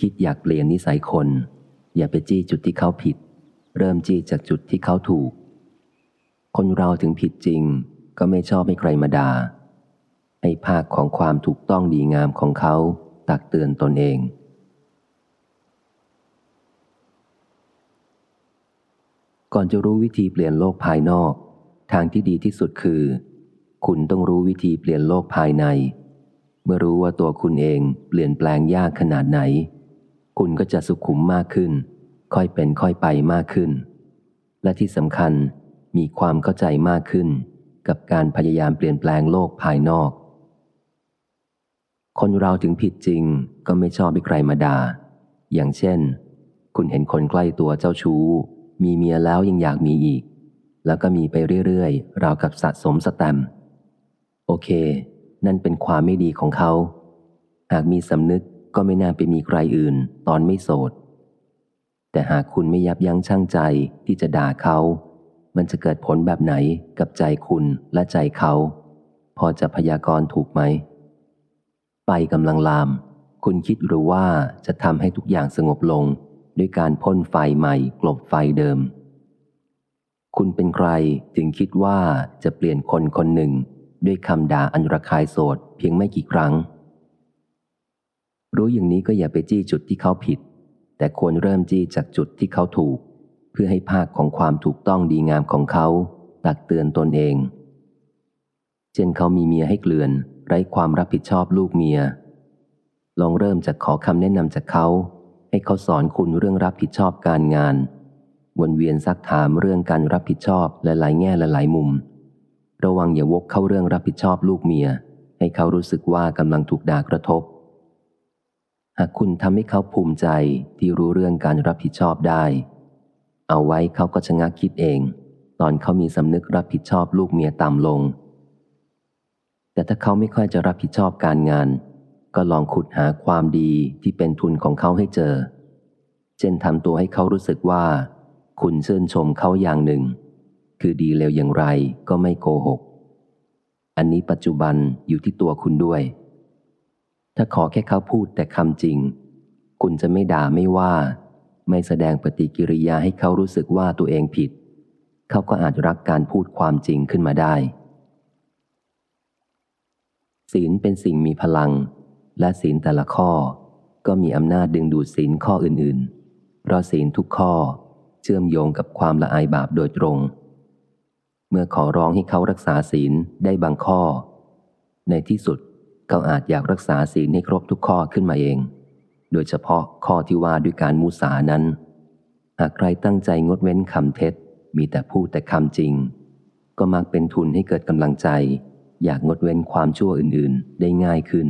คิดอยากเปลี่ยนนิสัยคน อย่าไปจี้จุดที่เขาผิด เริ่มจี้จากจุดที่เขาถูก คนเราถึงผิดจริง ก็ไม่ชอบให้ใครมาดา่าให้ภาคของความถูกต้องดีงามของเขาตักเตือนตนเอง ก่อนจะรู้วิธีเปลี่ยนโลกภายนอก ทางที่ดีที่สุดคือ คุณต้องรู้วิธีเปลี่ยนโลกภายใน เมื่อรู้ว่าตัวคุณเองเปลี่ยนแปลงยากขนาดไหน คุณก็จะสุขุมมากขึ้น ค่อยเป็นค่อยไปมากขึ้น และที่สำคัญมีความเข้าใจมากขึ้น กับการพยายามเปลี่ยนแปลงโลกภายนอก คนเราถึงผิดจริงก็ไม่ชอบให้ใครมาด่า อย่างเช่น คุณเห็นคนใกล้ตัวเจ้าชู้ มีเมียแล้วยังอยากมีอีก แล้วก็มีไปเรื่อยๆราวกับสะสมสแตมโอเค นั่นเป็นความไม่ดีของเขา หากมีสำนึก ก็ไม่น่าไปมีใครอื่น ตอนไม่โสด แต่หากคุณไม่ยับยั้งชั่งใจที่จะด่าเขา มันจะเกิดผลแบบไหนกับใจคุณและใจเขา พอจะพยากรณ์ถูกไหมไฟกำลังลาม คุณคิดหรือว่าจะทำให้ทุกอย่างสงบลง ด้วยการพ่นไฟใหม่กลบไฟเดิม คุณเป็นใครจึงคิดว่าจะเปลี่ยนคนคนหนึ่ง ด้วยคำด่าอันระคายโสดเพียงไม่กี่ครั้ง รู้อย่างนี้ก็อย่าไปจี้จุดที่เขาผิด แต่ควรเริ่มจี้จากจุดที่เขาถูก เพื่อให้ภาคของความถูกต้องดีงามของเขา ตักเตือนตนเอง เช่นเขามีเมียให้เกลือน ไร้ความรับผิดชอบลูกเมีย ลองเริ่มจากขอคำแนะนำจากเขา ให้เขาสอนคุณเรื่องรับผิดชอบการงาน วนเวียนซักถามเรื่องการรับผิดชอบหลายๆแง่หลายมุม ระวังอย่าวกเข้าเรื่องรับผิดชอบลูกเมีย ให้เขารู้สึกว่ากำลังถูกด่ากระทบ หากคุณทำให้เขาภูมิใจที่รู้เรื่องการรับผิดชอบได้ เอาไว้เขาก็ชะงักคิดเอง ตอนเขามีสำนึกรับผิดชอบลูกเมียต่ำลง แต่ถ้าเขาไม่ค่อยจะรับผิดชอบการงาน ก็ลองขุดหาความดีที่เป็นทุนของเขาให้เจอ เช่นทำตัวให้เขารู้สึกว่า คุณเชื่นชมเขาอย่างหนึ่ง คือดีเลวอย่างไรก็ไม่โกหก อันนี้ปัจจุบันอยู่ที่ตัวคุณด้วย ถ้าขอแค่เขาพูดแต่คำจริง คุณจะไม่ด่าไม่ว่า ไม่แสดงปฏิกิริยาให้เขารู้สึกว่าตัวเองผิด เขาก็อาจรักการพูดความจริงขึ้นมาได้ ศีลเป็นสิ่งมีพลัง และศีลแต่ละข้อ ก็มีอำนาจดึงดูดศีลข้ออื่นๆ เพราะศีลทุกข้อเชื่อมโยงกับความละอายบาปโดยตรง เมื่อขอร้องให้เขารักษาศีลได้บางข้อ ในที่สุด เขาอาจอยากรักษาศีลให้ครบทุกข้อขึ้นมาเอง โดยเฉพาะข้อที่ว่าด้วยการมูสานั้น หากใครตั้งใจงดเว้นคำเท็จ มีแต่พูดแต่คำจริง ก็มักเป็นทุนให้เกิดกำลังใจ อยากงดเว้นความชั่วอื่นๆ ได้ง่ายขึ้น